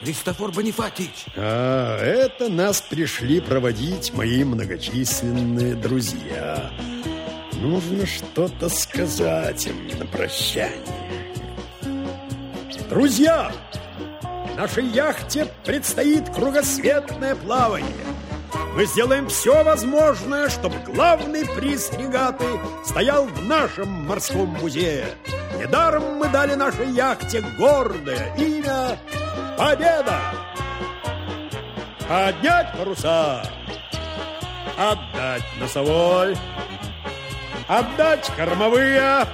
Христофор Бонифатич. А, это нас пришли проводить мои многочисленные друзья. Нужно что-то сказать им на прощание. Друзья, нашей яхте предстоит кругосветное плавание. Мы сделаем все возможное, чтобы главный приз регаты стоял в нашем морском музее. Недаром мы дали нашей яхте гордое имя «Победа». Поднять паруса, отдать носовой, отдать кормовые,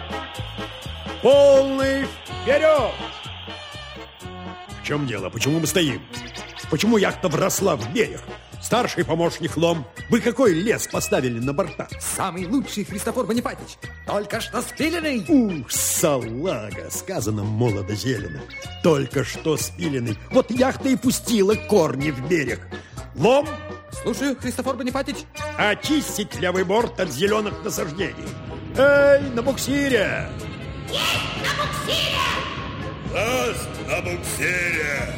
полный вперед. В чем дело? Почему мы стоим? Почему яхта вросла в берег? Старший помощник Лом, вы какой лес поставили на борта? Самый лучший Христофор Бонифатич. Только что спиленный. Ух, салага, сказано молодо-зелено. Только что спиленный. Вот яхта и пустила корни в берег. Лом, Слушаю, Христофор Бонифатич. очистить левый борт от зеленых насаждений. Эй, на буксире! Ласт на буксире.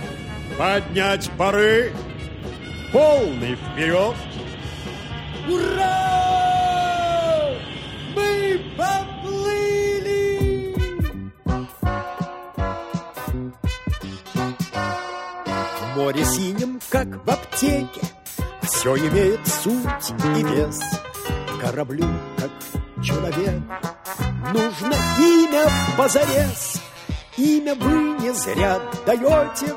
Поднять пары. Полный вперед. Ура! Мы поплыли! В море синем, как в аптеке, Все имеет суть и вес. Кораблю, как человек, Нужно имя позарез. Имя вы не зря даете,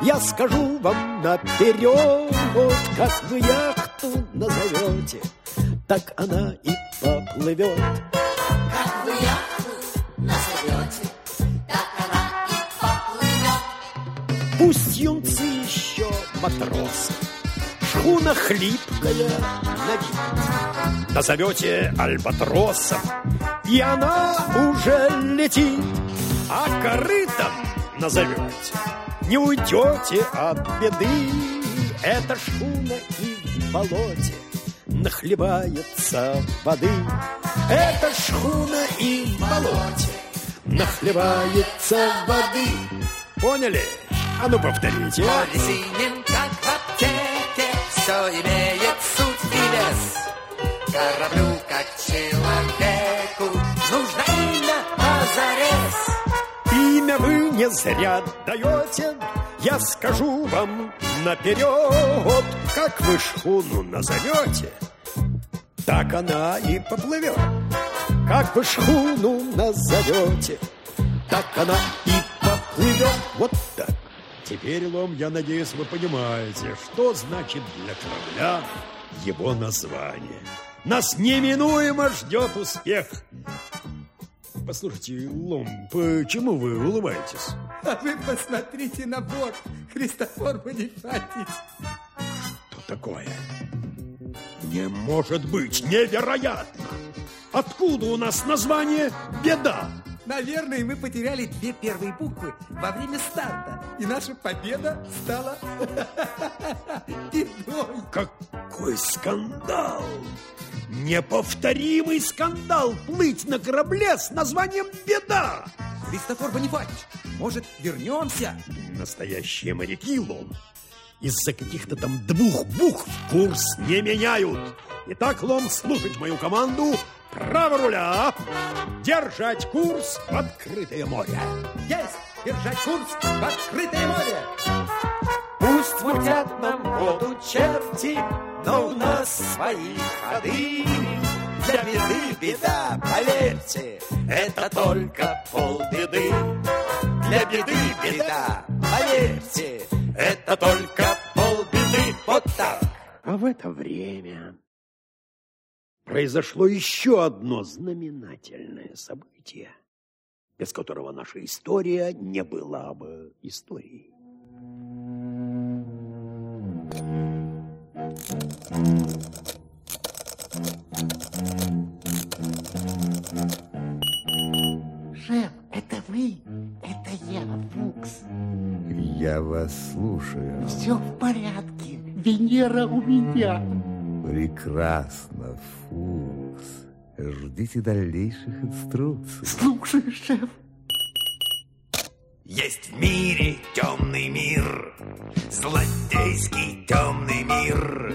Я скажу вам наперед, Как вы яхту назовете, Так она и поплывет. Как вы яхту назовете, так она и поплывет. Пусть юнцы еще матросы, Шхуна хлипкая на вид. Назовете альбатросом, И она уже летит. А корытом назовете, Не уйдете от беды. Эта шхуна и в болоте Нахлебается воды. Эта шхуна и в болоте Нахлебается воды. Поняли? А ну повторите. Море синим, как в аптеке, все имеет суть и вес. Кораблю, как человеку, нужно имя позарез. Имя вы не зря даете, я скажу вам наперед, как вы шхуну назовете, так она и поплывет. Как вы шхуну назовете, так она и поплывет. Вот так. Теперь, Лом, я надеюсь, вы понимаете, что значит для корабля его название. Нас неминуемо ждет успех. Послушайте, Лом, почему вы улыбаетесь? А вы посмотрите на борт, Христофор Бонифатич. Что такое? Не может быть, невероятно! Откуда у нас название «Беда»? Наверное, мы потеряли две первые буквы во время старта, и наша победа стала бедой. Какой скандал! Неповторимый скандал плыть на корабле с названием «Беда». Христофор Бонифатич, может, вернемся? Настоящие моряки, Лом, из-за каких-то там двух букв курс не меняют. Итак, Лом, слушать мою команду. Право руля. Держать курс в открытое море. Есть! Держать курс в открытое море! Пусть мутят нам воду черти, но у нас свои ходы. Для беды беда, поверьте, это только полбеды. Для беды беда, поверьте, это только полбеды. Вот так. А в это время произошло еще одно знаменательное событие, без которого наша история не была бы историей. Шеф, это вы? Это я, Фукс. Я вас слушаю. Все в порядке. Венера у меня. Прекрасно, Фукс. Ждите дальнейших инструкций. Слушаю, шеф. Есть в мире темный мир, злодейский темный мир,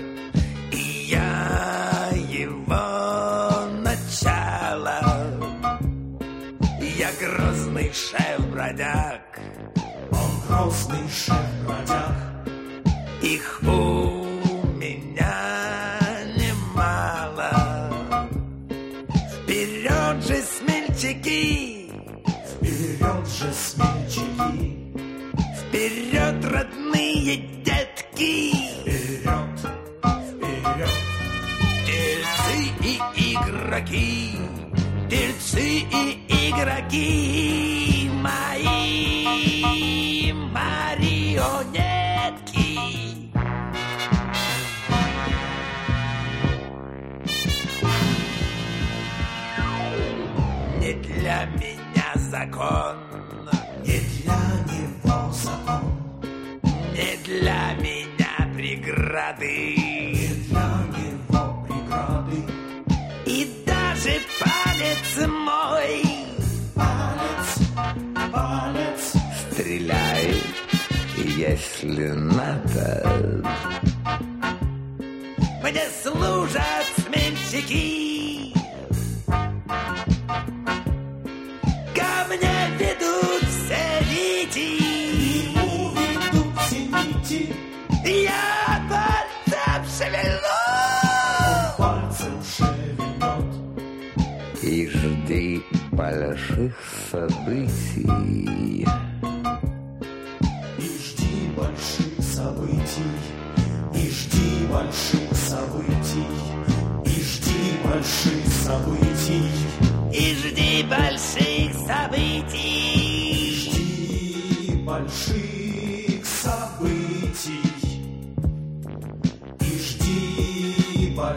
и я его начало. Я грозный шеф-бродяг, Он грозный шеф-бродяг, их у же, смельчаки, вперед же смельчаки, вперед, родные детки, вперед, вперед. Дельцы и игроки, дельцы и игроки, Не для меня закон, Не для него закон, не для меня преграды. для него преграды. И даже палец мой Палец, палец, Стреляй, если надо. мне служат смельчаки. Нити, Я пальцем шевельну. пальцем шевельнет. И жди больших событий. И жди больших событий, и жди больших событий, и жди больших событий, И жди больших событий. жди больших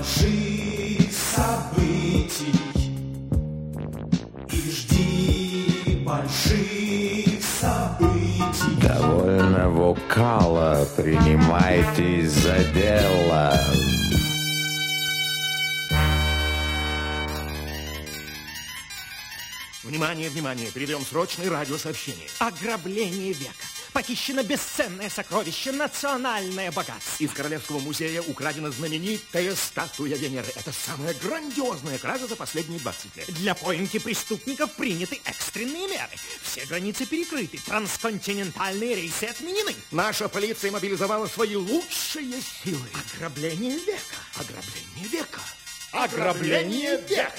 больших событий, и жди больших событий. Довольно вокала, принимайтесь за дело. Внимание, внимание, передаем срочное радиосообщение. Ограбление века. Похищено бесценное сокровище, национальное богатство. Из Королевского музея украдена знаменитая статуя Венеры. Это самая грандиозная кража за последние 20 лет. Для поимки преступников приняты экстренные меры. Все границы перекрыты, трансконтинентальные рейсы отменены. Наша полиция мобилизовала свои лучшие силы. Ограбление века. Ограбление века. Ограбление века.